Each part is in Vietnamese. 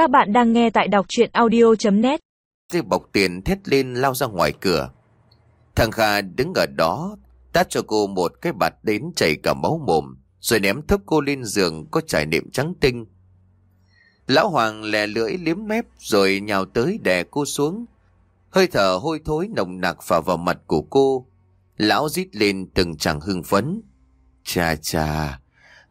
Các bạn đang nghe tại đọc chuyện audio.net Dây bọc tiền thét lên lao ra ngoài cửa. Thằng Kha đứng ở đó, tát cho cô một cái bạt đến chảy cả máu mồm, rồi ném thấp cô lên giường có trải niệm trắng tinh. Lão Hoàng lè lưỡi liếm mép rồi nhào tới đè cô xuống. Hơi thở hôi thối nồng nặc phả vào mặt của cô. Lão rít lên từng chẳng hưng phấn. Chà chà,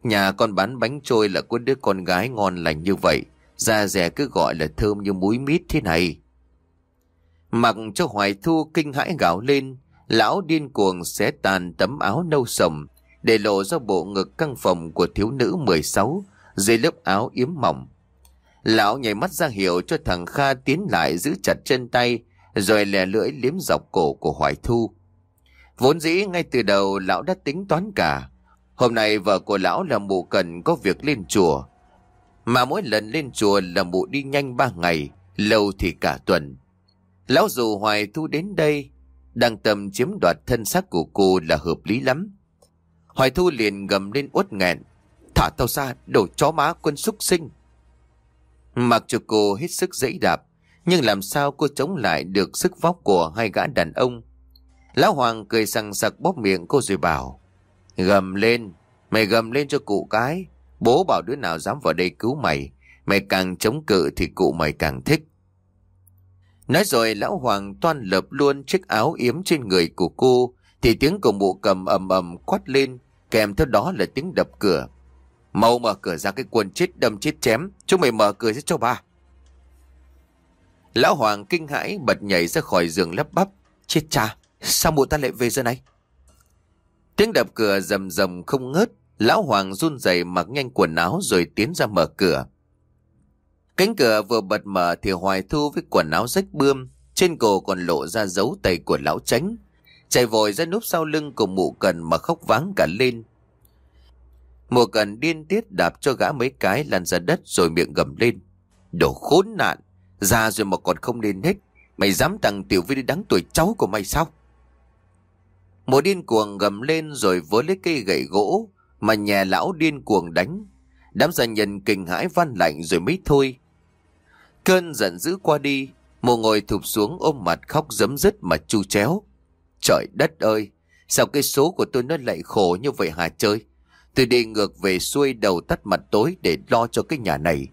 nhà con bán bánh trôi là có đứa con gái ngon lành như vậy. Da rẻ cứ gọi là thơm như muối mít thế này. Mặc cho Hoài Thu kinh hãi gào lên, lão điên cuồng xé tàn tấm áo nâu sầm để lộ ra bộ ngực căng phòng của thiếu nữ 16 dưới lớp áo yếm mỏng. Lão nhảy mắt ra hiệu cho thằng Kha tiến lại giữ chặt chân tay rồi lè lưỡi liếm dọc cổ của Hoài Thu. Vốn dĩ ngay từ đầu lão đã tính toán cả. Hôm nay vợ của lão là mụ cần có việc lên chùa. Mà mỗi lần lên chùa là mụ đi nhanh ba ngày, lâu thì cả tuần. Lão dù Hoài Thu đến đây, đang tầm chiếm đoạt thân xác của cô là hợp lý lắm. Hoài Thu liền gầm lên uất nghẹn. Thả tao ra, đổ chó má quân súc sinh. Mặc cho cô hết sức dãy đạp, nhưng làm sao cô chống lại được sức vóc của hai gã đàn ông. Lão Hoàng cười sằng sặc bóp miệng cô rồi bảo. Gầm lên, mày gầm lên cho cụ cái. Bố bảo đứa nào dám vào đây cứu mày. Mày càng chống cự thì cụ mày càng thích. Nói rồi lão Hoàng toan lập luôn chiếc áo yếm trên người của cô. Thì tiếng của mụ cầm ầm ầm quát lên. Kèm theo đó là tiếng đập cửa. Mau mở cửa ra cái quần chết đâm chết chém. Chúng mày mở cửa ra cho ba. Lão Hoàng kinh hãi bật nhảy ra khỏi giường lấp bắp. Chết cha, sao mụ ta lại về giờ này? Tiếng đập cửa rầm rầm không ngớt. Lão Hoàng run rẩy mặc nhanh quần áo rồi tiến ra mở cửa. Cánh cửa vừa bật mở thì Hoài Thu với quần áo rách bươm, trên cổ còn lộ ra dấu tay của lão tránh. Chạy vội ra núp sau lưng của mụ cần mà khóc váng cả lên. Mụ cần điên tiết đạp cho gã mấy cái lăn ra đất rồi miệng gầm lên. Đồ khốn nạn, ra rồi mà còn không nên hết. Mày dám tặng tiểu vi đi đáng tuổi cháu của mày sao? Mụ điên cuồng gầm lên rồi vớ lấy cây gậy gỗ mà nhà lão điên cuồng đánh. Đám gia nhân kinh hãi van lạnh rồi mới thôi. Cơn giận dữ qua đi, mồ ngồi thụp xuống ôm mặt khóc giấm dứt mà chu chéo. Trời đất ơi, sao cái số của tôi nó lại khổ như vậy hả chơi? Tôi đi ngược về xuôi đầu tắt mặt tối để lo cho cái nhà này.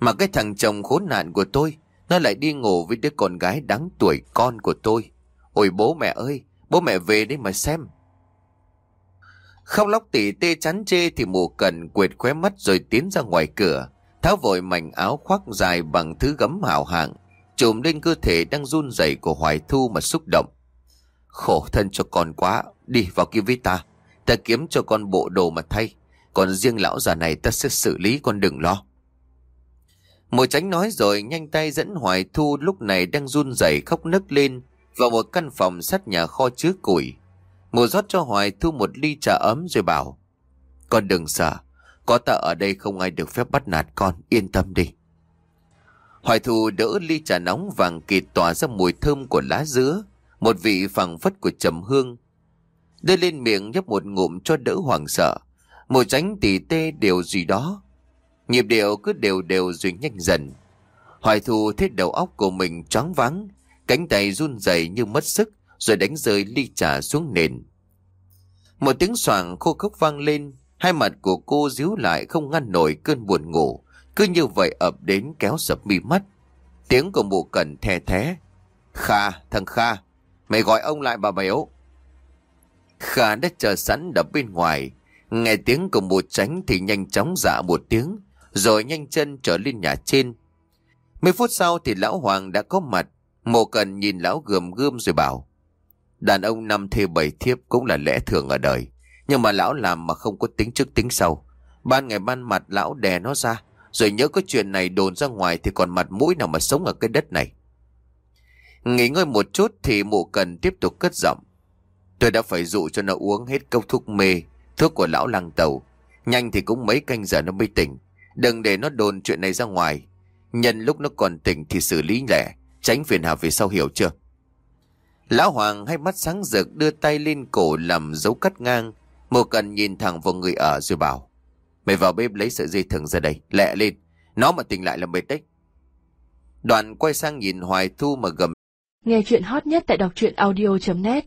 Mà cái thằng chồng khốn nạn của tôi, nó lại đi ngủ với đứa con gái đáng tuổi con của tôi. Ôi bố mẹ ơi, bố mẹ về đây mà xem. Khóc lóc tỉ tê chán chê thì mù cần quệt khóe mắt rồi tiến ra ngoài cửa. Tháo vội mảnh áo khoác dài bằng thứ gấm hào hạng, trùm lên cơ thể đang run rẩy của Hoài Thu mà xúc động. Khổ thân cho con quá, đi vào kia với ta. Ta kiếm cho con bộ đồ mà thay. Còn riêng lão già này ta sẽ xử lý con đừng lo. Mùa tránh nói rồi nhanh tay dẫn Hoài Thu lúc này đang run rẩy khóc nức lên vào một căn phòng sát nhà kho chứa củi. Mùa rót cho Hoài Thu một ly trà ấm rồi bảo Con đừng sợ, có ta ở đây không ai được phép bắt nạt con, yên tâm đi. Hoài Thu đỡ ly trà nóng vàng kịt tỏa ra mùi thơm của lá dứa, một vị phẳng phất của trầm hương. Đưa lên miệng nhấp một ngụm cho đỡ hoảng sợ, mùa tránh tỉ tê đều gì đó. Nhịp điệu cứ đều đều rồi nhanh dần. Hoài Thu thấy đầu óc của mình choáng váng, cánh tay run rẩy như mất sức, rồi đánh rơi ly trà xuống nền. Một tiếng soảng khô khốc vang lên, hai mặt của cô díu lại không ngăn nổi cơn buồn ngủ, cứ như vậy ập đến kéo sập mi mắt. Tiếng của mụ cần thè thé. Kha, thằng Kha, mày gọi ông lại bà béo. Kha đã chờ sẵn đập bên ngoài, nghe tiếng của mụ tránh thì nhanh chóng dạ một tiếng, rồi nhanh chân trở lên nhà trên. Mấy phút sau thì lão Hoàng đã có mặt, mộ cần nhìn lão gườm gươm rồi bảo. Đàn ông năm thê bảy thiếp cũng là lẽ thường ở đời. Nhưng mà lão làm mà không có tính trước tính sau. Ban ngày ban mặt lão đè nó ra. Rồi nhớ có chuyện này đồn ra ngoài thì còn mặt mũi nào mà sống ở cái đất này. Nghỉ ngơi một chút thì mụ cần tiếp tục cất giọng. Tôi đã phải dụ cho nó uống hết cốc thuốc mê, thuốc của lão lăng tàu. Nhanh thì cũng mấy canh giờ nó mới tỉnh. Đừng để nó đồn chuyện này ra ngoài. Nhân lúc nó còn tỉnh thì xử lý lẻ, tránh phiền hà về sau hiểu chưa? Lão Hoàng hai mắt sáng rực đưa tay lên cổ làm dấu cắt ngang. Mộ cần nhìn thẳng vào người ở rồi bảo. Mày vào bếp lấy sợi dây thừng ra đây, lẹ lên. Nó mà tỉnh lại là mệt đấy. đoàn quay sang nhìn Hoài Thu mà gầm. Nghe chuyện hot nhất tại đọc truyện audio.net